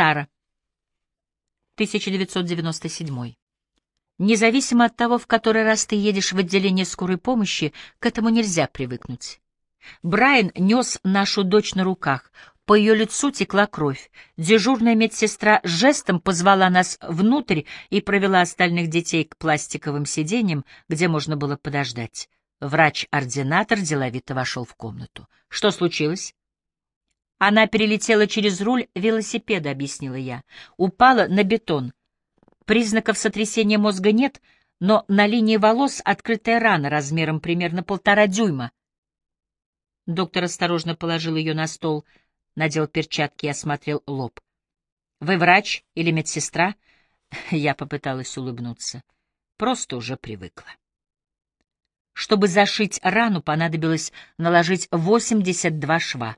Сара. 1997. Независимо от того, в который раз ты едешь в отделение скорой помощи, к этому нельзя привыкнуть. Брайан нес нашу дочь на руках. По ее лицу текла кровь. Дежурная медсестра жестом позвала нас внутрь и провела остальных детей к пластиковым сиденьям, где можно было подождать. Врач-ординатор деловито вошел в комнату. «Что случилось?» Она перелетела через руль велосипеда, объяснила я. Упала на бетон. Признаков сотрясения мозга нет, но на линии волос открытая рана размером примерно полтора дюйма. Доктор осторожно положил ее на стол, надел перчатки и осмотрел лоб. «Вы врач или медсестра?» Я попыталась улыбнуться. Просто уже привыкла. Чтобы зашить рану, понадобилось наложить 82 шва.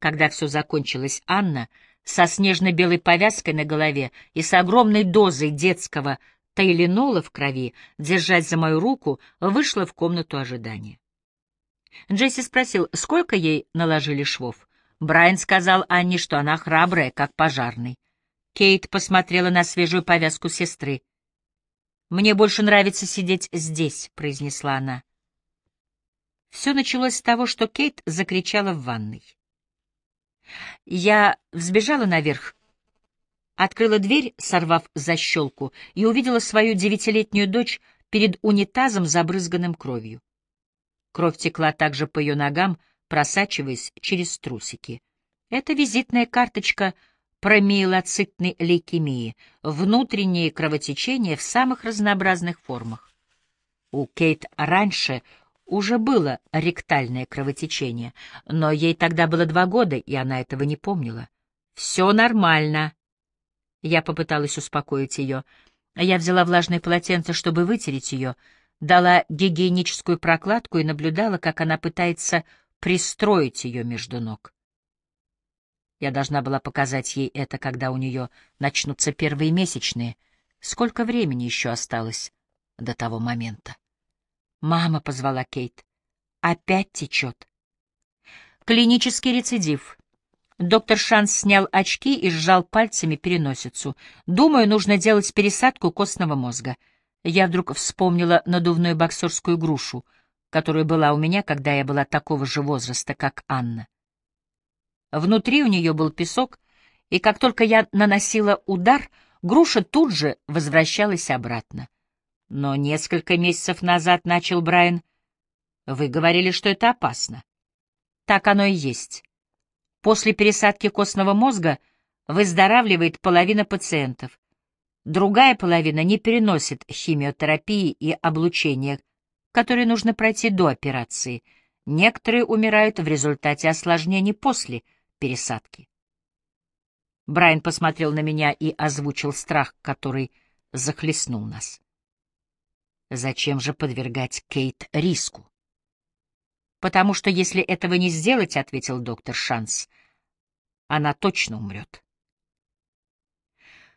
Когда все закончилось, Анна со снежно-белой повязкой на голове и с огромной дозой детского тайленола в крови, держась за мою руку, вышла в комнату ожидания. Джесси спросил, сколько ей наложили швов. Брайан сказал Анне, что она храбрая, как пожарный. Кейт посмотрела на свежую повязку сестры. «Мне больше нравится сидеть здесь», — произнесла она. Все началось с того, что Кейт закричала в ванной. Я взбежала наверх, открыла дверь, сорвав защелку, и увидела свою девятилетнюю дочь перед унитазом, забрызганным кровью. Кровь текла также по ее ногам, просачиваясь через трусики. Это визитная карточка промиелоцитной лейкемии, внутреннее кровотечение в самых разнообразных формах. У Кейт раньше уже было ректальное кровотечение, но ей тогда было два года, и она этого не помнила. «Все нормально». Я попыталась успокоить ее. Я взяла влажное полотенце, чтобы вытереть ее, дала гигиеническую прокладку и наблюдала, как она пытается пристроить ее между ног. Я должна была показать ей это, когда у нее начнутся первые месячные. Сколько времени еще осталось до того момента? «Мама», — позвала Кейт, — «опять течет». Клинический рецидив. Доктор Шанс снял очки и сжал пальцами переносицу. «Думаю, нужно делать пересадку костного мозга». Я вдруг вспомнила надувную боксерскую грушу, которая была у меня, когда я была такого же возраста, как Анна. Внутри у нее был песок, и как только я наносила удар, груша тут же возвращалась обратно. Но несколько месяцев назад начал Брайан. Вы говорили, что это опасно. Так оно и есть. После пересадки костного мозга выздоравливает половина пациентов. Другая половина не переносит химиотерапии и облучения, которые нужно пройти до операции. Некоторые умирают в результате осложнений после пересадки. Брайан посмотрел на меня и озвучил страх, который захлестнул нас. Зачем же подвергать Кейт риску? Потому что если этого не сделать, — ответил доктор Шанс, — она точно умрет.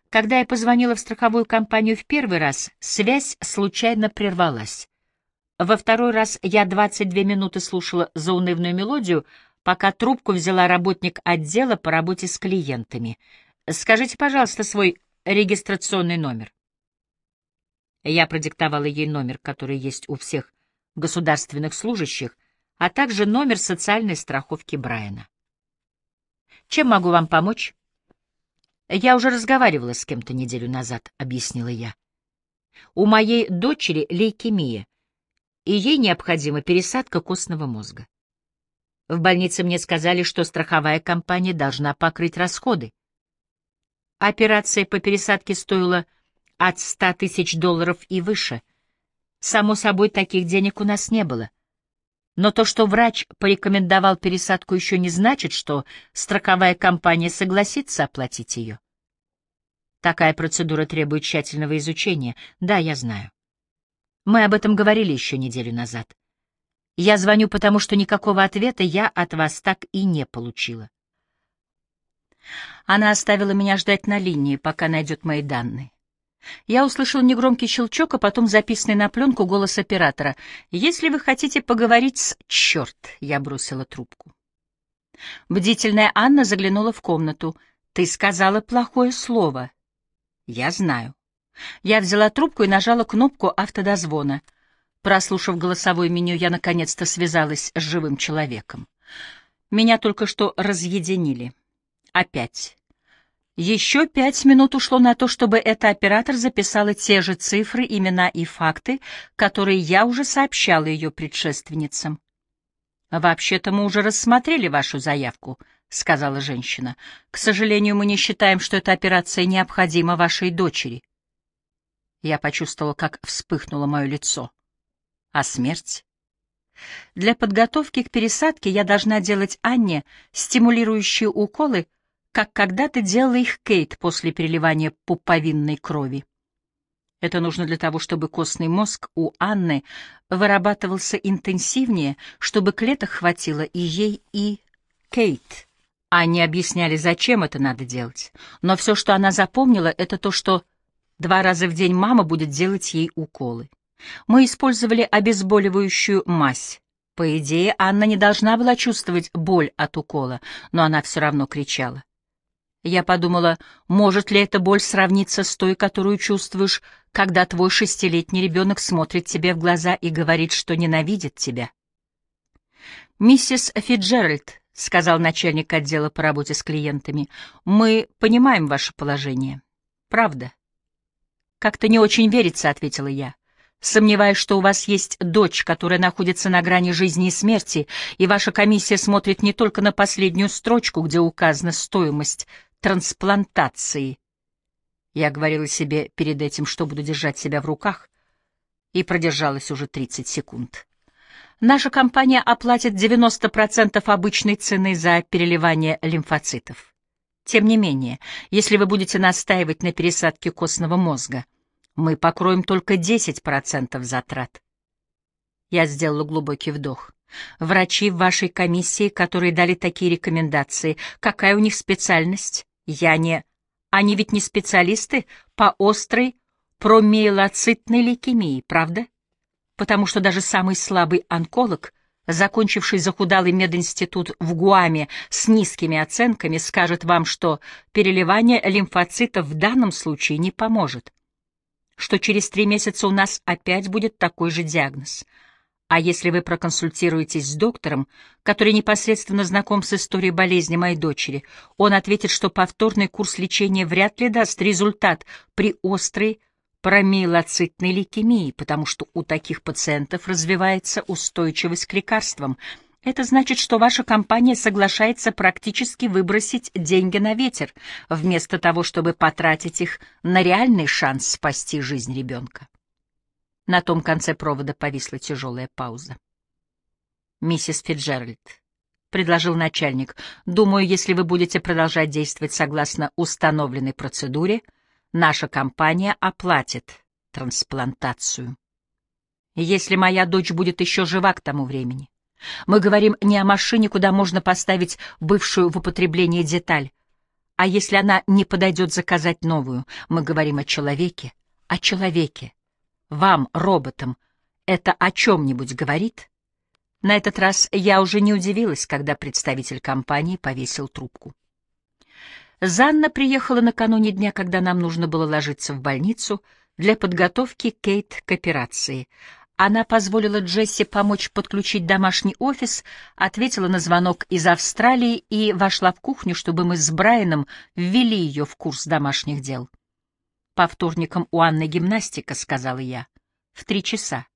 Когда я позвонила в страховую компанию в первый раз, связь случайно прервалась. Во второй раз я 22 минуты слушала заунывную мелодию, пока трубку взяла работник отдела по работе с клиентами. «Скажите, пожалуйста, свой регистрационный номер». Я продиктовала ей номер, который есть у всех государственных служащих, а также номер социальной страховки Брайана. «Чем могу вам помочь?» «Я уже разговаривала с кем-то неделю назад», — объяснила я. «У моей дочери лейкемия, и ей необходима пересадка костного мозга. В больнице мне сказали, что страховая компания должна покрыть расходы. Операция по пересадке стоила от ста тысяч долларов и выше. Само собой, таких денег у нас не было. Но то, что врач порекомендовал пересадку, еще не значит, что страховая компания согласится оплатить ее. Такая процедура требует тщательного изучения. Да, я знаю. Мы об этом говорили еще неделю назад. Я звоню, потому что никакого ответа я от вас так и не получила. Она оставила меня ждать на линии, пока найдет мои данные. Я услышал негромкий щелчок, а потом записанный на пленку голос оператора. «Если вы хотите поговорить с... Черт!» — я бросила трубку. Бдительная Анна заглянула в комнату. Ты сказала плохое слово. Я знаю. Я взяла трубку и нажала кнопку автодозвона. Прослушав голосовое меню, я наконец-то связалась с живым человеком. Меня только что разъединили. Опять. Еще пять минут ушло на то, чтобы эта оператор записала те же цифры, имена и факты, которые я уже сообщала ее предшественницам. «Вообще-то мы уже рассмотрели вашу заявку», — сказала женщина. «К сожалению, мы не считаем, что эта операция необходима вашей дочери». Я почувствовала, как вспыхнуло мое лицо. «А смерть?» Для подготовки к пересадке я должна делать Анне стимулирующие уколы, как когда-то делала их Кейт после переливания пуповинной крови. Это нужно для того, чтобы костный мозг у Анны вырабатывался интенсивнее, чтобы клеток хватило и ей, и Кейт. Они объясняли, зачем это надо делать. Но все, что она запомнила, это то, что два раза в день мама будет делать ей уколы. Мы использовали обезболивающую мазь. По идее, Анна не должна была чувствовать боль от укола, но она все равно кричала. Я подумала, может ли эта боль сравниться с той, которую чувствуешь, когда твой шестилетний ребенок смотрит тебе в глаза и говорит, что ненавидит тебя. «Миссис Фиджеральд», — сказал начальник отдела по работе с клиентами, — «мы понимаем ваше положение. Правда». «Как-то не очень верится», — ответила я. Сомневаюсь, что у вас есть дочь, которая находится на грани жизни и смерти, и ваша комиссия смотрит не только на последнюю строчку, где указана стоимость трансплантации. Я говорила себе перед этим, что буду держать себя в руках, и продержалась уже 30 секунд. Наша компания оплатит 90% обычной цены за переливание лимфоцитов. Тем не менее, если вы будете настаивать на пересадке костного мозга, мы покроем только 10% затрат. Я сделала глубокий вдох. Врачи в вашей комиссии, которые дали такие рекомендации, какая у них специальность? Я не... Они ведь не специалисты по острой промиелоцитной лейкемии, правда? Потому что даже самый слабый онколог, закончивший захудалый мединститут в Гуаме с низкими оценками, скажет вам, что переливание лимфоцитов в данном случае не поможет, что через три месяца у нас опять будет такой же диагноз — а если вы проконсультируетесь с доктором, который непосредственно знаком с историей болезни моей дочери, он ответит, что повторный курс лечения вряд ли даст результат при острой промиелоцитной лейкемии, потому что у таких пациентов развивается устойчивость к лекарствам. Это значит, что ваша компания соглашается практически выбросить деньги на ветер, вместо того, чтобы потратить их на реальный шанс спасти жизнь ребенка. На том конце провода повисла тяжелая пауза. «Миссис Фиджеральд», — предложил начальник, — «думаю, если вы будете продолжать действовать согласно установленной процедуре, наша компания оплатит трансплантацию. Если моя дочь будет еще жива к тому времени. Мы говорим не о машине, куда можно поставить бывшую в употреблении деталь, а если она не подойдет заказать новую, мы говорим о человеке, о человеке, вам, роботам, это о чем-нибудь говорит? На этот раз я уже не удивилась, когда представитель компании повесил трубку. Занна приехала накануне дня, когда нам нужно было ложиться в больницу для подготовки Кейт к операции. Она позволила Джесси помочь подключить домашний офис, ответила на звонок из Австралии и вошла в кухню, чтобы мы с Брайаном ввели ее в курс домашних дел. «По вторникам у Анны гимнастика», — сказала я. «В три часа.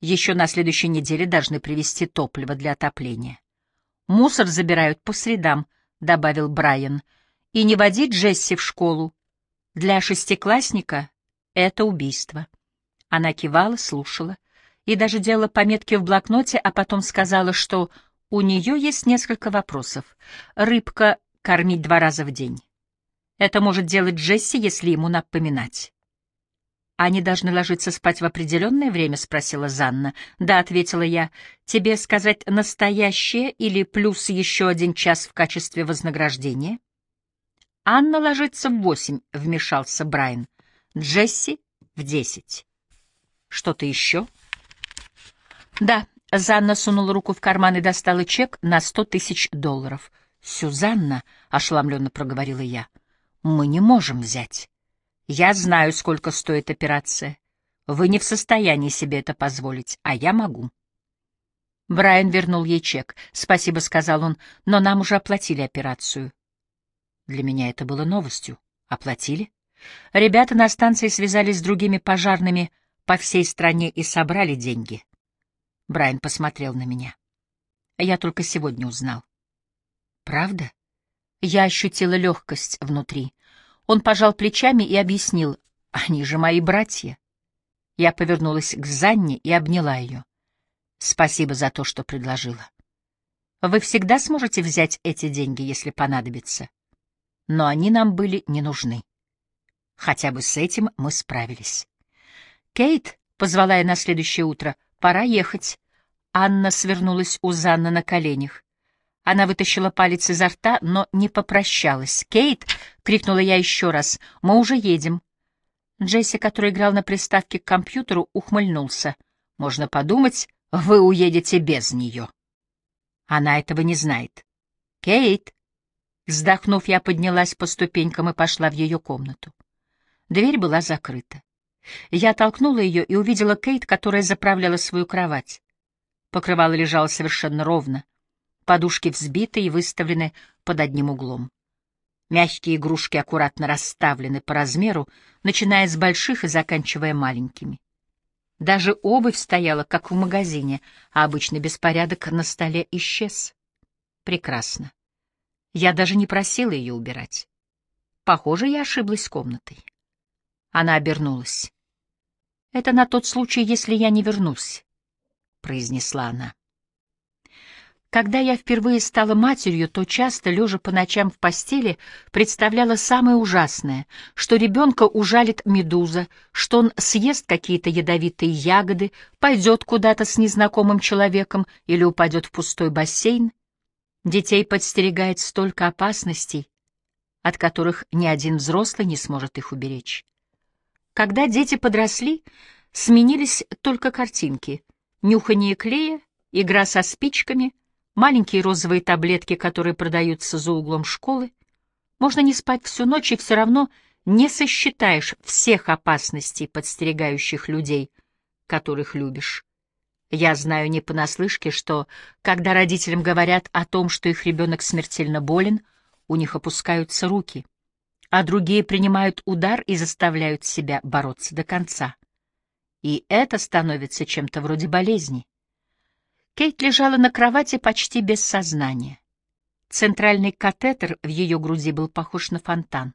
Еще на следующей неделе должны привезти топливо для отопления. Мусор забирают по средам», — добавил Брайан. «И не водить Джесси в школу. Для шестиклассника это убийство». Она кивала, слушала и даже делала пометки в блокноте, а потом сказала, что у нее есть несколько вопросов. Рыбка кормить два раза в день. Это может делать Джесси, если ему напоминать. «Они должны ложиться спать в определенное время?» — спросила Занна. «Да», — ответила я. «Тебе сказать настоящее или плюс еще один час в качестве вознаграждения?» «Анна ложится в восемь», — вмешался Брайан. «Джесси — в десять». «Что-то еще?» «Да», — Занна сунула руку в карман и достала чек на сто тысяч долларов. «Сюзанна», — ошеломленно проговорила я, — «мы не можем взять. Я знаю, сколько стоит операция. Вы не в состоянии себе это позволить, а я могу». Брайан вернул ей чек. «Спасибо», — сказал он, — «но нам уже оплатили операцию». Для меня это было новостью. Оплатили? Ребята на станции связались с другими пожарными по всей стране и собрали деньги. Брайан посмотрел на меня. Я только сегодня узнал. Правда? Я ощутила легкость внутри. Он пожал плечами и объяснил. Они же мои братья. Я повернулась к Занне и обняла ее. Спасибо за то, что предложила. Вы всегда сможете взять эти деньги, если понадобится. Но они нам были не нужны. Хотя бы с этим мы справились. «Кейт», — позвала я на следующее утро, — «пора ехать». Анна свернулась у Занны на коленях. Она вытащила палец изо рта, но не попрощалась. «Кейт!» — крикнула я еще раз. «Мы уже едем». Джесси, который играл на приставке к компьютеру, ухмыльнулся. «Можно подумать, вы уедете без нее». Она этого не знает. «Кейт!» Вздохнув, я поднялась по ступенькам и пошла в ее комнату. Дверь была закрыта. Я толкнула ее и увидела Кейт, которая заправляла свою кровать. Покрывало лежало совершенно ровно. Подушки взбиты и выставлены под одним углом. Мягкие игрушки аккуратно расставлены по размеру, начиная с больших и заканчивая маленькими. Даже обувь стояла, как в магазине, а обычный беспорядок на столе исчез. Прекрасно. Я даже не просила ее убирать. Похоже, я ошиблась комнатой. Она обернулась. «Это на тот случай, если я не вернусь произнесла она. Когда я впервые стала матерью, то часто, лежа по ночам в постели, представляла самое ужасное, что ребенка ужалит медуза, что он съест какие-то ядовитые ягоды, пойдет куда-то с незнакомым человеком или упадет в пустой бассейн. Детей подстерегает столько опасностей, от которых ни один взрослый не сможет их уберечь. Когда дети подросли, сменились только картинки — нюхание клея, игра со спичками, маленькие розовые таблетки, которые продаются за углом школы. Можно не спать всю ночь и все равно не сосчитаешь всех опасностей, подстерегающих людей, которых любишь. Я знаю не понаслышке, что, когда родителям говорят о том, что их ребенок смертельно болен, у них опускаются руки, а другие принимают удар и заставляют себя бороться до конца и это становится чем-то вроде болезни. Кейт лежала на кровати почти без сознания. Центральный катетер в ее груди был похож на фонтан.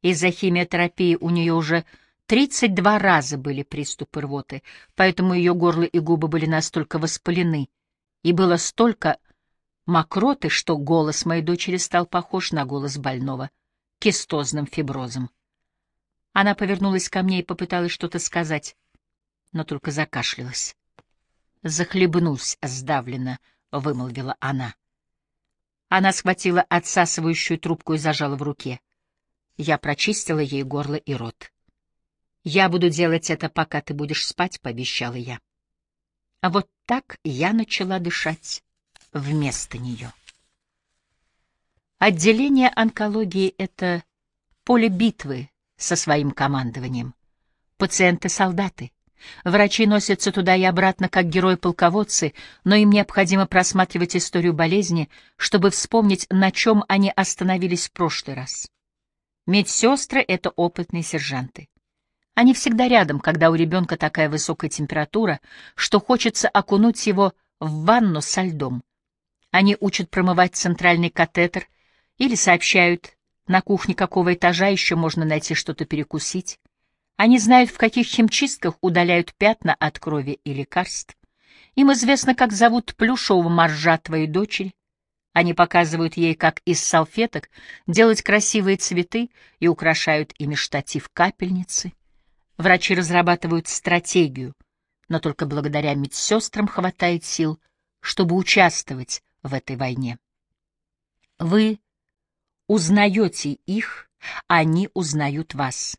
Из-за химиотерапии у нее уже 32 раза были приступы рвоты, поэтому ее горло и губы были настолько воспалены, и было столько мокроты, что голос моей дочери стал похож на голос больного кистозным фиброзом. Она повернулась ко мне и попыталась что-то сказать но только закашлялась. «Захлебнусь сдавленно», — вымолвила она. Она схватила отсасывающую трубку и зажала в руке. Я прочистила ей горло и рот. «Я буду делать это, пока ты будешь спать», — пообещала я. А вот так я начала дышать вместо нее. Отделение онкологии — это поле битвы со своим командованием. Пациенты-солдаты — Врачи носятся туда и обратно, как герои-полководцы, но им необходимо просматривать историю болезни, чтобы вспомнить, на чем они остановились в прошлый раз. Медсестры — это опытные сержанты. Они всегда рядом, когда у ребенка такая высокая температура, что хочется окунуть его в ванну со льдом. Они учат промывать центральный катетер или сообщают, на кухне какого этажа еще можно найти что-то перекусить. Они знают, в каких химчистках удаляют пятна от крови и лекарств. Им известно, как зовут плюшевого моржа твоей дочери. Они показывают ей, как из салфеток делать красивые цветы и украшают ими штатив капельницы. Врачи разрабатывают стратегию, но только благодаря медсестрам хватает сил, чтобы участвовать в этой войне. Вы узнаете их, они узнают вас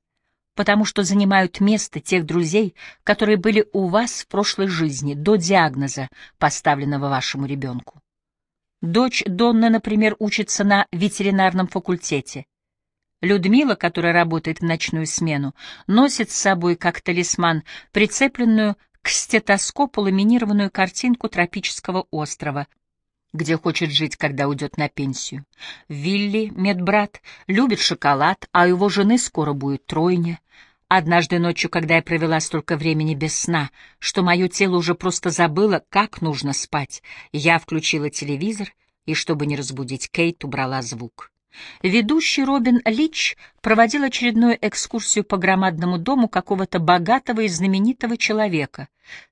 потому что занимают место тех друзей, которые были у вас в прошлой жизни, до диагноза, поставленного вашему ребенку. Дочь Донны, например, учится на ветеринарном факультете. Людмила, которая работает в ночную смену, носит с собой как талисман прицепленную к стетоскопу ламинированную картинку тропического острова, где хочет жить, когда уйдет на пенсию. Вилли, медбрат, любит шоколад, а у его жены скоро будет тройня. Однажды ночью, когда я провела столько времени без сна, что мое тело уже просто забыло, как нужно спать, я включила телевизор и, чтобы не разбудить Кейт, убрала звук. Ведущий Робин Лич проводил очередную экскурсию по громадному дому какого-то богатого и знаменитого человека.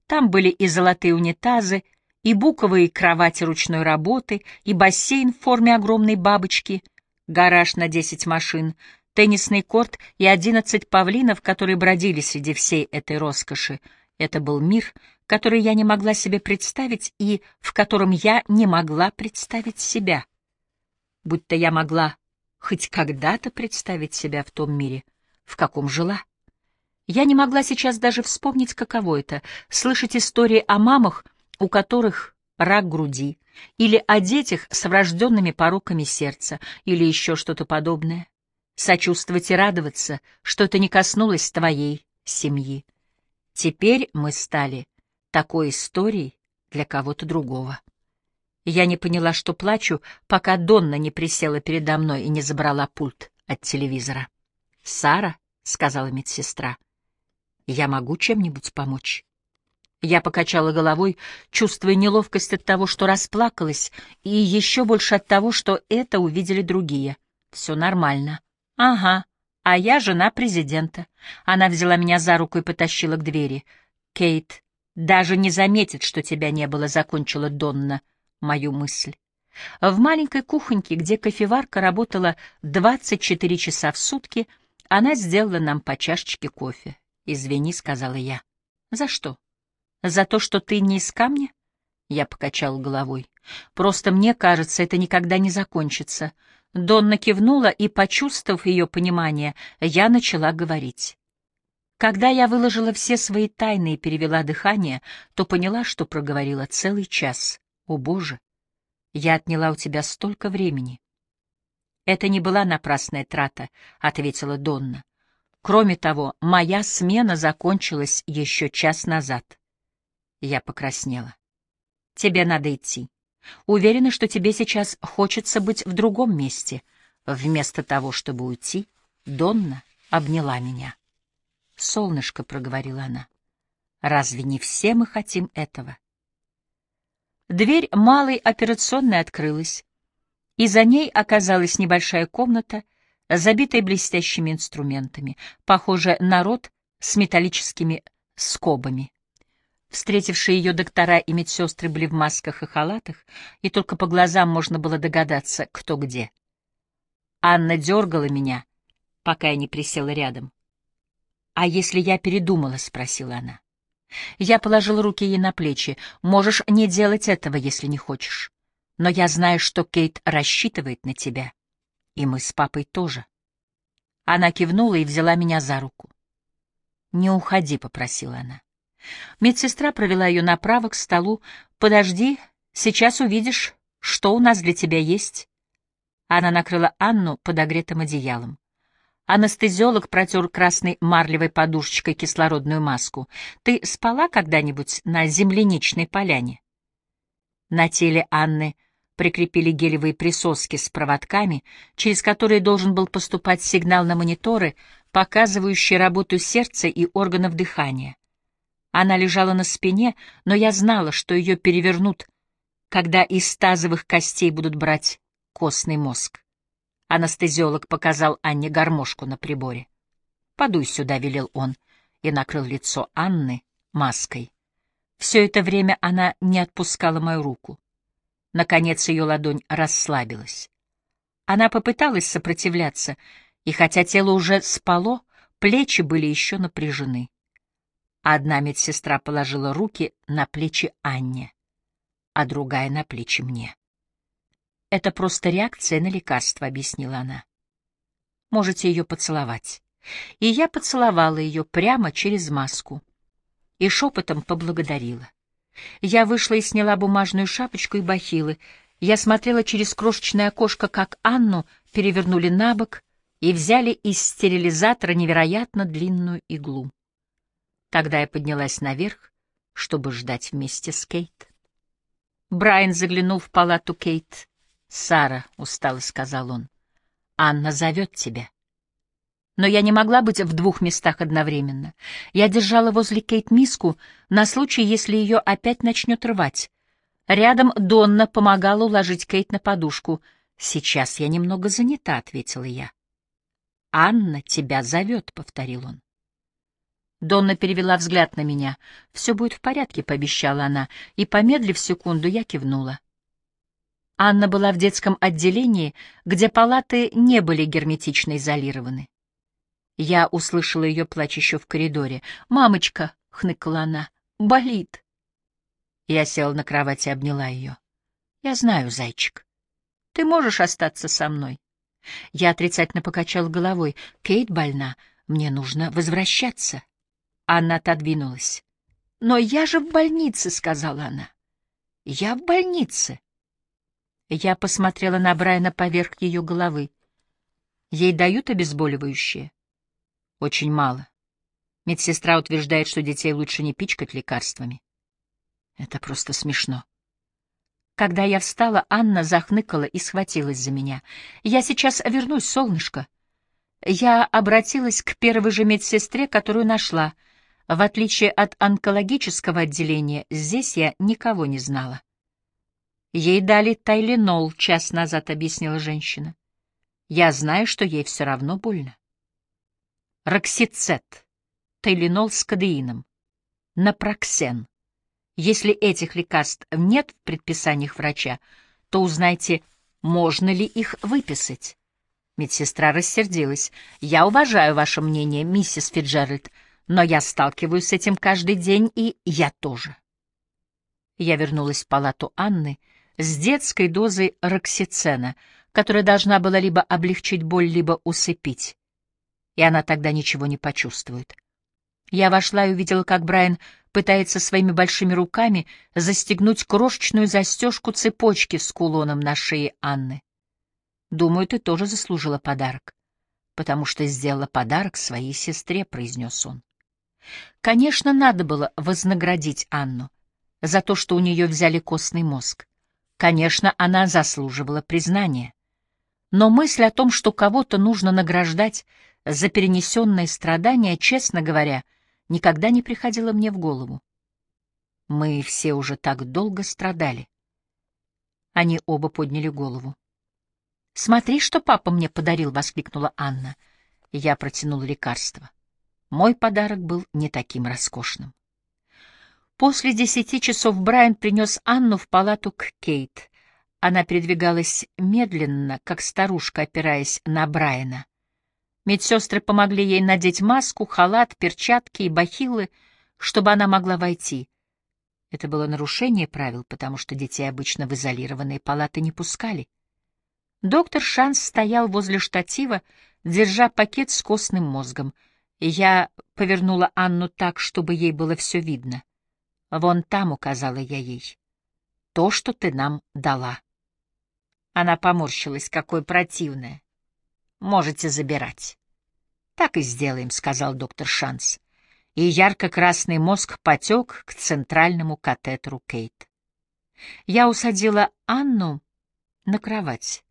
Там были и золотые унитазы, и буковые кровати ручной работы, и бассейн в форме огромной бабочки, гараж на десять машин, теннисный корт и одиннадцать павлинов, которые бродили среди всей этой роскоши. Это был мир, который я не могла себе представить и в котором я не могла представить себя будто я могла хоть когда-то представить себя в том мире, в каком жила. Я не могла сейчас даже вспомнить, каково это — слышать истории о мамах, у которых рак груди, или о детях с врожденными пороками сердца, или еще что-то подобное. Сочувствовать и радоваться, что это не коснулось твоей семьи. Теперь мы стали такой историей для кого-то другого. Я не поняла, что плачу, пока Донна не присела передо мной и не забрала пульт от телевизора. «Сара», — сказала медсестра, — «я могу чем-нибудь помочь?» Я покачала головой, чувствуя неловкость от того, что расплакалась, и еще больше от того, что это увидели другие. Все нормально. Ага, а я жена президента. Она взяла меня за руку и потащила к двери. Кейт даже не заметит, что тебя не было, закончила Донна мою мысль. В маленькой кухоньке, где кофеварка работала 24 часа в сутки, она сделала нам по чашечке кофе. «Извини», — сказала я. «За что? За то, что ты не из камня?» Я покачал головой. «Просто мне кажется, это никогда не закончится». Донна кивнула, и, почувствовав ее понимание, я начала говорить. Когда я выложила все свои тайны и перевела дыхание, то поняла, что проговорила целый час. О, Боже! Я отняла у тебя столько времени. Это не была напрасная трата, — ответила Донна. Кроме того, моя смена закончилась еще час назад. Я покраснела. Тебе надо идти. Уверена, что тебе сейчас хочется быть в другом месте. Вместо того, чтобы уйти, Донна обняла меня. «Солнышко», — проговорила она, — «разве не все мы хотим этого?» Дверь малой операционной открылась, и за ней оказалась небольшая комната, забитая блестящими инструментами, похожая на рот с металлическими скобами. Встретившие ее доктора и медсестры были в масках и халатах, и только по глазам можно было догадаться, кто где. Анна дергала меня, пока я не присела рядом. «А если я передумала?» — спросила она. Я положил руки ей на плечи. Можешь не делать этого, если не хочешь. Но я знаю, что Кейт рассчитывает на тебя. И мы с папой тоже. Она кивнула и взяла меня за руку. «Не уходи», — попросила она. Медсестра провела ее направо к столу. «Подожди, сейчас увидишь, что у нас для тебя есть». Она накрыла Анну подогретым одеялом. Анестезиолог протер красной марлевой подушечкой кислородную маску. «Ты спала когда-нибудь на земляничной поляне?» На теле Анны прикрепили гелевые присоски с проводками, через которые должен был поступать сигнал на мониторы, показывающие работу сердца и органов дыхания. Она лежала на спине, но я знала, что ее перевернут, когда из тазовых костей будут брать костный мозг. Анестезиолог показал Анне гармошку на приборе. «Подуй сюда», — велел он, и накрыл лицо Анны маской. Все это время она не отпускала мою руку. Наконец ее ладонь расслабилась. Она попыталась сопротивляться, и хотя тело уже спало, плечи были еще напряжены. Одна медсестра положила руки на плечи Анне, а другая — на плечи мне. «Это просто реакция на лекарство», — объяснила она. «Можете ее поцеловать». И я поцеловала ее прямо через маску и шепотом поблагодарила. Я вышла и сняла бумажную шапочку и бахилы. Я смотрела через крошечное окошко, как Анну перевернули на бок и взяли из стерилизатора невероятно длинную иглу. Тогда я поднялась наверх, чтобы ждать вместе с Кейт. Брайан заглянул в палату Кейт. «Сара», — устало сказал он, — «Анна зовет тебя». Но я не могла быть в двух местах одновременно. Я держала возле Кейт миску на случай, если ее опять начнет рвать. Рядом Донна помогала уложить Кейт на подушку. «Сейчас я немного занята», — ответила я. «Анна тебя зовет», — повторил он. Донна перевела взгляд на меня. «Все будет в порядке», — пообещала она, и, помедлив секунду, я кивнула. Анна была в детском отделении, где палаты не были герметично изолированы. Я услышала ее плач еще в коридоре. «Мамочка!» — хныкала она. «Болит!» Я села на кровать и обняла ее. «Я знаю, зайчик. Ты можешь остаться со мной?» Я отрицательно покачала головой. «Кейт больна. Мне нужно возвращаться». Анна отодвинулась. «Но я же в больнице», — сказала она. «Я в больнице». Я посмотрела на Брайана поверх ее головы. «Ей дают обезболивающее?» «Очень мало. Медсестра утверждает, что детей лучше не пичкать лекарствами». «Это просто смешно». Когда я встала, Анна захныкала и схватилась за меня. «Я сейчас вернусь, солнышко». Я обратилась к первой же медсестре, которую нашла — в отличие от онкологического отделения, здесь я никого не знала. Ей дали тайленол час назад, объяснила женщина. Я знаю, что ей все равно больно. Роксицет, тайленол с кадеином, напроксен. Если этих лекарств нет в предписаниях врача, то узнайте, можно ли их выписать. Медсестра рассердилась. «Я уважаю ваше мнение, миссис Фиджеральд, но я сталкиваюсь с этим каждый день, и я тоже. Я вернулась в палату Анны с детской дозой роксицена, которая должна была либо облегчить боль, либо усыпить. И она тогда ничего не почувствует. Я вошла и увидела, как Брайан пытается своими большими руками застегнуть крошечную застежку цепочки с кулоном на шее Анны. «Думаю, ты тоже заслужила подарок, потому что сделала подарок своей сестре», — произнес он. Конечно, надо было вознаградить Анну за то, что у нее взяли костный мозг. Конечно, она заслуживала признания. Но мысль о том, что кого-то нужно награждать за перенесенные страдания, честно говоря, никогда не приходила мне в голову. Мы все уже так долго страдали. Они оба подняли голову. «Смотри, что папа мне подарил!» — воскликнула Анна. Я протянула лекарство. Мой подарок был не таким роскошным. После десяти часов Брайан принес Анну в палату к Кейт. Она передвигалась медленно, как старушка, опираясь на Брайана. Медсестры помогли ей надеть маску, халат, перчатки и бахилы, чтобы она могла войти. Это было нарушение правил, потому что детей обычно в изолированные палаты не пускали. Доктор Шанс стоял возле штатива, держа пакет с костным мозгом — я повернула Анну так, чтобы ей было все видно. «Вон там», — указала я ей, — «то, что ты нам дала». Она поморщилась, какое противное. «Можете забирать». «Так и сделаем», — сказал доктор Шанс. И ярко-красный мозг потек к центральному катетеру Кейт. Я усадила Анну на кровать.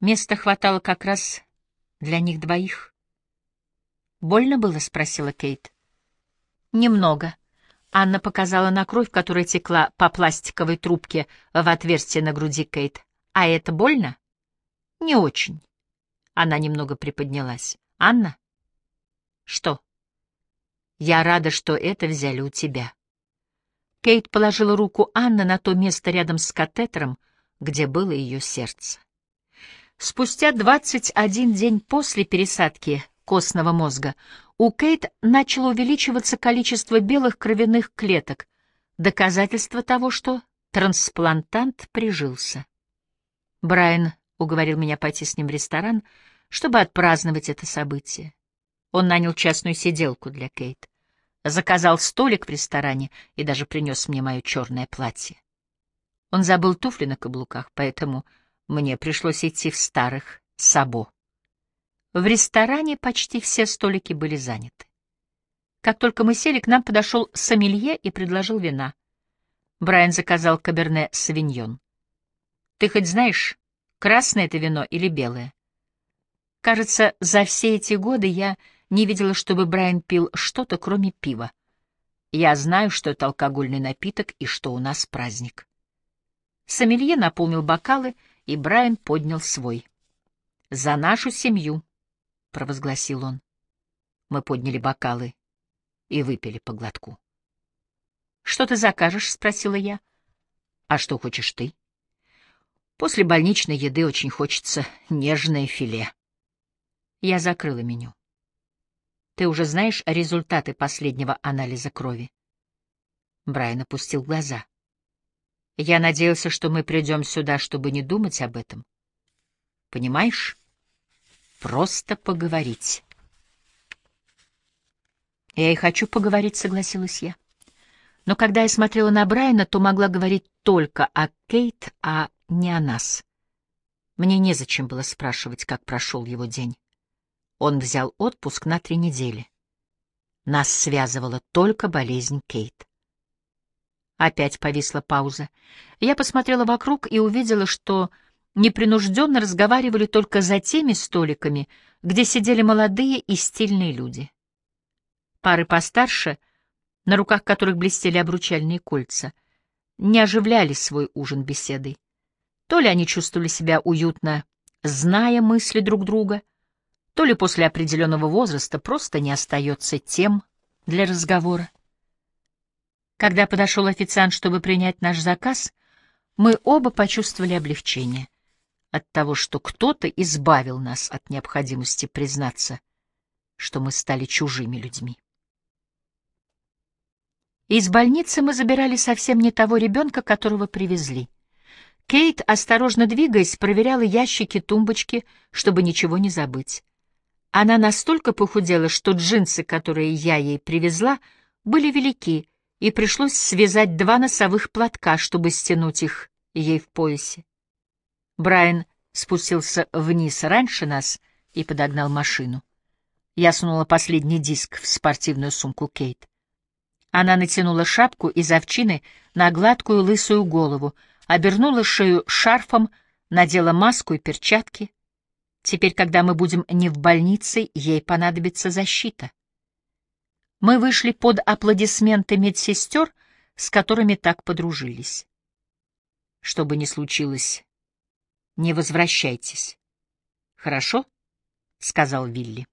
Места хватало как раз для них двоих. «Больно было?» — спросила Кейт. «Немного». Анна показала на кровь, которая текла по пластиковой трубке в отверстие на груди Кейт. «А это больно?» «Не очень». Она немного приподнялась. «Анна?» «Что?» «Я рада, что это взяли у тебя». Кейт положила руку Анны на то место рядом с катетером, где было ее сердце. Спустя двадцать один день после пересадки костного мозга, у Кейт начало увеличиваться количество белых кровяных клеток, доказательство того, что трансплантант прижился. Брайан уговорил меня пойти с ним в ресторан, чтобы отпраздновать это событие. Он нанял частную сиделку для Кейт, заказал столик в ресторане и даже принес мне мое черное платье. Он забыл туфли на каблуках, поэтому мне пришлось идти в старых сабо. В ресторане почти все столики были заняты. Как только мы сели, к нам подошел сомелье и предложил вина. Брайан заказал каберне савиньон. «Ты хоть знаешь, красное это вино или белое?» Кажется, за все эти годы я не видела, чтобы Брайан пил что-то, кроме пива. Я знаю, что это алкогольный напиток и что у нас праздник. Сомелье наполнил бокалы, и Брайан поднял свой. «За нашу семью», — провозгласил он. Мы подняли бокалы и выпили по глотку. «Что ты закажешь?» — спросила я. «А что хочешь ты?» «После больничной еды очень хочется нежное филе». Я закрыла меню. «Ты уже знаешь результаты последнего анализа крови?» Брайан опустил глаза. «Я надеялся, что мы придем сюда, чтобы не думать об этом. Понимаешь? Просто поговорить». «Я и хочу поговорить», — согласилась я. Но когда я смотрела на Брайана, то могла говорить только о Кейт, а не о нас. Мне незачем было спрашивать, как прошел его день. Он взял отпуск на три недели. Нас связывала только болезнь Кейт. Опять повисла пауза. Я посмотрела вокруг и увидела, что непринужденно разговаривали только за теми столиками, где сидели молодые и стильные люди. Пары постарше — на руках которых блестели обручальные кольца, не оживляли свой ужин беседой. То ли они чувствовали себя уютно, зная мысли друг друга, то ли после определенного возраста просто не остается тем для разговора. Когда подошел официант, чтобы принять наш заказ, мы оба почувствовали облегчение от того, что кто-то избавил нас от необходимости признаться, что мы стали чужими людьми. Из больницы мы забирали совсем не того ребенка, которого привезли. Кейт, осторожно двигаясь, проверяла ящики, тумбочки, чтобы ничего не забыть. Она настолько похудела, что джинсы, которые я ей привезла, были велики, и пришлось связать два носовых платка, чтобы стянуть их ей в поясе. Брайан спустился вниз раньше нас и подогнал машину. Я сунула последний диск в спортивную сумку Кейт. Она натянула шапку из овчины на гладкую лысую голову, обернула шею шарфом, надела маску и перчатки. Теперь, когда мы будем не в больнице, ей понадобится защита. Мы вышли под аплодисменты медсестер, с которыми так подружились. Что бы ни случилось, не возвращайтесь. Хорошо? — сказал Вилли.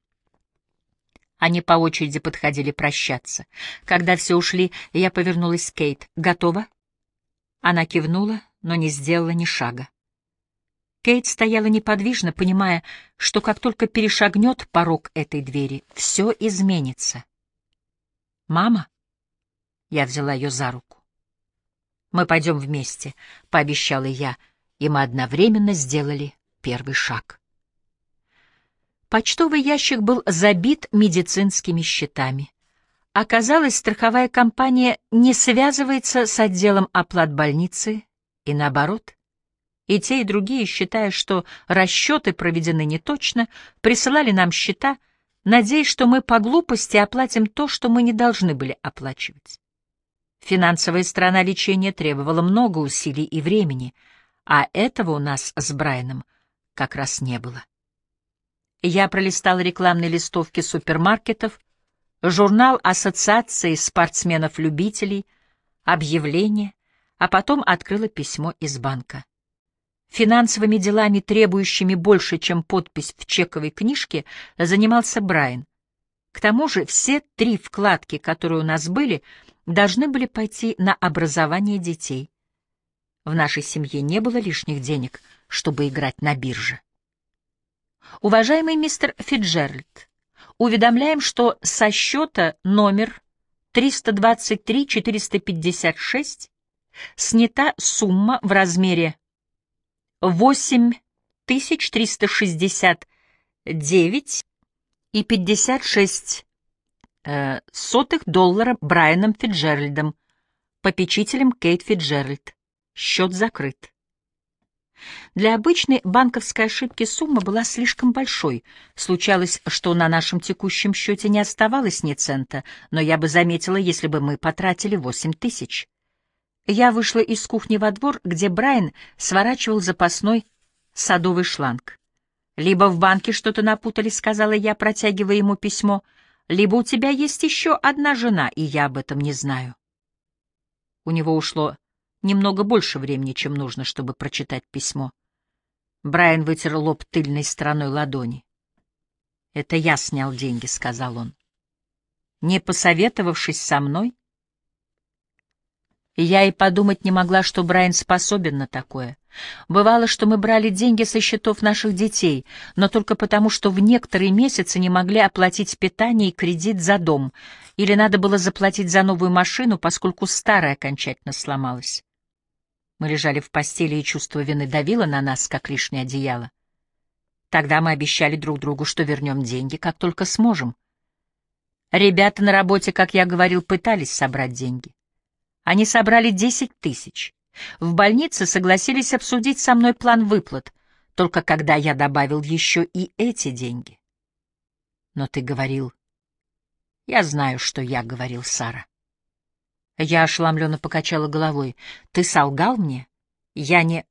Они по очереди подходили прощаться. Когда все ушли, я повернулась к Кейт. «Готова?» Она кивнула, но не сделала ни шага. Кейт стояла неподвижно, понимая, что как только перешагнет порог этой двери, все изменится. «Мама?» Я взяла ее за руку. «Мы пойдем вместе», — пообещала я, и мы одновременно сделали первый шаг. Почтовый ящик был забит медицинскими счетами. Оказалось, страховая компания не связывается с отделом оплат больницы и наоборот. И те, и другие, считая, что расчеты проведены неточно, присылали нам счета, надеясь, что мы по глупости оплатим то, что мы не должны были оплачивать. Финансовая сторона лечения требовала много усилий и времени, а этого у нас с Брайаном как раз не было. Я пролистал рекламные листовки супермаркетов, журнал Ассоциации спортсменов-любителей, объявление, а потом открыла письмо из банка. Финансовыми делами, требующими больше, чем подпись в чековой книжке, занимался Брайан. К тому же все три вкладки, которые у нас были, должны были пойти на образование детей. В нашей семье не было лишних денег, чтобы играть на бирже. Уважаемый мистер Фиджеральд, уведомляем, что со счета номер 323-456 снята сумма в размере 8369 и 56 э, сотых доллара Брайаном Фиджеральдом, попечителем Кейт Фиджеральд. Счет закрыт. Для обычной банковской ошибки сумма была слишком большой. Случалось, что на нашем текущем счете не оставалось ни цента, но я бы заметила, если бы мы потратили восемь тысяч. Я вышла из кухни во двор, где Брайан сворачивал запасной садовый шланг. «Либо в банке что-то напутали», — сказала я, протягивая ему письмо, «либо у тебя есть еще одна жена, и я об этом не знаю». У него ушло немного больше времени, чем нужно, чтобы прочитать письмо. Брайан вытер лоб тыльной стороной ладони. «Это я снял деньги», — сказал он. «Не посоветовавшись со мной?» Я и подумать не могла, что Брайан способен на такое. Бывало, что мы брали деньги со счетов наших детей, но только потому, что в некоторые месяцы не могли оплатить питание и кредит за дом, или надо было заплатить за новую машину, поскольку старая окончательно сломалась. Мы лежали в постели, и чувство вины давило на нас, как лишнее одеяло. Тогда мы обещали друг другу, что вернем деньги, как только сможем. Ребята на работе, как я говорил, пытались собрать деньги. Они собрали десять тысяч. В больнице согласились обсудить со мной план выплат, только когда я добавил еще и эти деньги. Но ты говорил... Я знаю, что я говорил, Сара. Я ошеломленно покачала головой. «Ты солгал мне? Я не...»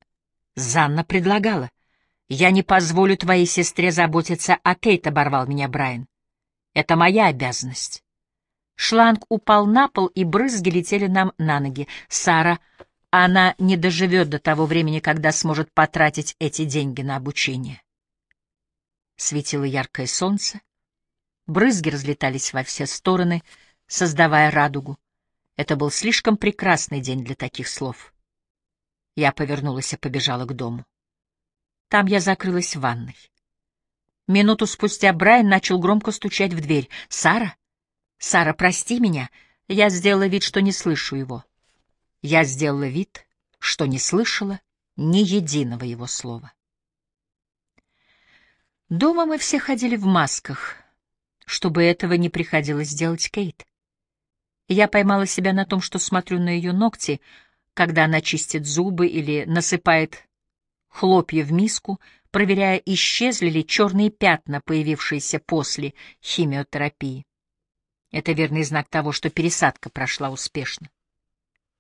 Занна предлагала. «Я не позволю твоей сестре заботиться о Кейт», — оборвал меня Брайан. «Это моя обязанность». Шланг упал на пол, и брызги летели нам на ноги. Сара, она не доживет до того времени, когда сможет потратить эти деньги на обучение. Светило яркое солнце. Брызги разлетались во все стороны, создавая радугу. Это был слишком прекрасный день для таких слов. Я повернулась и побежала к дому. Там я закрылась в ванной. Минуту спустя Брайан начал громко стучать в дверь. «Сара? Сара, прости меня!» Я сделала вид, что не слышу его. Я сделала вид, что не слышала ни единого его слова. Дома мы все ходили в масках, чтобы этого не приходилось делать Кейт. Я поймала себя на том, что смотрю на ее ногти, когда она чистит зубы или насыпает хлопья в миску, проверяя, исчезли ли черные пятна, появившиеся после химиотерапии. Это верный знак того, что пересадка прошла успешно.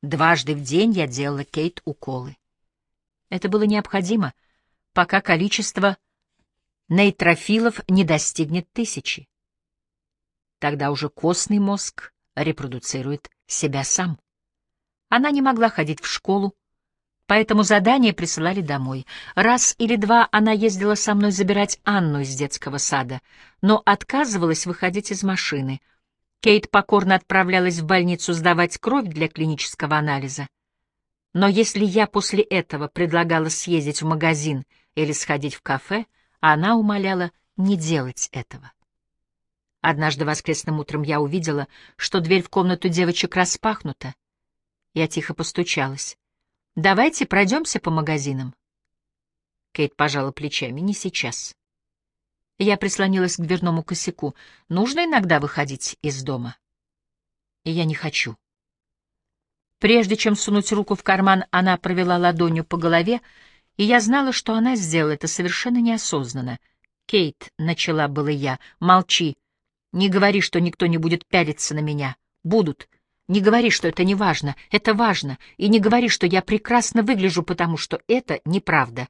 Дважды в день я делала Кейт уколы. Это было необходимо, пока количество нейтрофилов не достигнет тысячи. Тогда уже костный мозг репродуцирует себя сам. Она не могла ходить в школу, поэтому задания присылали домой. Раз или два она ездила со мной забирать Анну из детского сада, но отказывалась выходить из машины. Кейт покорно отправлялась в больницу сдавать кровь для клинического анализа. Но если я после этого предлагала съездить в магазин или сходить в кафе, она умоляла не делать этого. Однажды воскресным утром я увидела, что дверь в комнату девочек распахнута. Я тихо постучалась. «Давайте пройдемся по магазинам». Кейт пожала плечами. «Не сейчас». Я прислонилась к дверному косяку. «Нужно иногда выходить из дома». И я не хочу. Прежде чем сунуть руку в карман, она провела ладонью по голове, и я знала, что она сделала это совершенно неосознанно. «Кейт», — начала было я, — «молчи», не говори, что никто не будет пялиться на меня. Будут. Не говори, что это не важно. Это важно. И не говори, что я прекрасно выгляжу, потому что это неправда.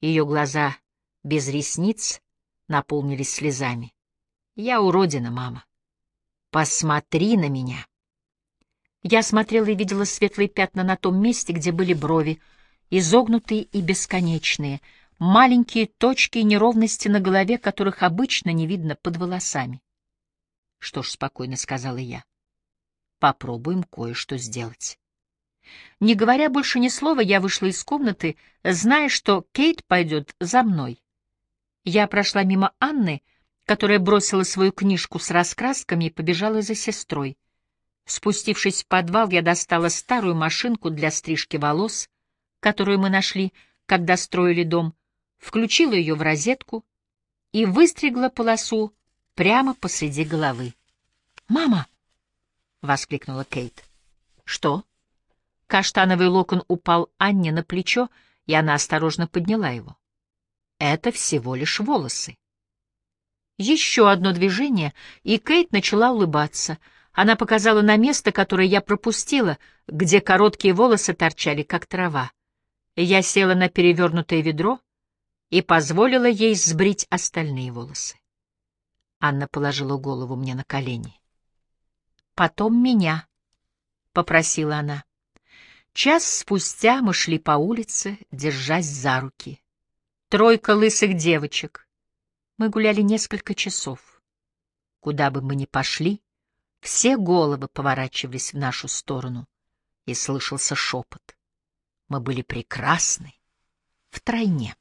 Ее глаза без ресниц наполнились слезами. Я уродина, мама. Посмотри на меня. Я смотрела и видела светлые пятна на том месте, где были брови, изогнутые и бесконечные, маленькие точки и неровности на голове, которых обычно не видно под волосами. Что ж, спокойно сказала я. Попробуем кое-что сделать. Не говоря больше ни слова, я вышла из комнаты, зная, что Кейт пойдет за мной. Я прошла мимо Анны, которая бросила свою книжку с раскрасками и побежала за сестрой. Спустившись в подвал, я достала старую машинку для стрижки волос, которую мы нашли, когда строили дом, включила ее в розетку и выстригла полосу прямо посреди головы. «Мама!» — воскликнула Кейт. «Что?» Каштановый локон упал Анне на плечо, и она осторожно подняла его. Это всего лишь волосы. Еще одно движение, и Кейт начала улыбаться. Она показала на место, которое я пропустила, где короткие волосы торчали, как трава. Я села на перевернутое ведро и позволила ей сбрить остальные волосы. Анна положила голову мне на колени. «Потом меня», — попросила она. Час спустя мы шли по улице, держась за руки. Тройка лысых девочек. Мы гуляли несколько часов. Куда бы мы ни пошли, все головы поворачивались в нашу сторону, и слышался шепот. Мы были прекрасны втройне.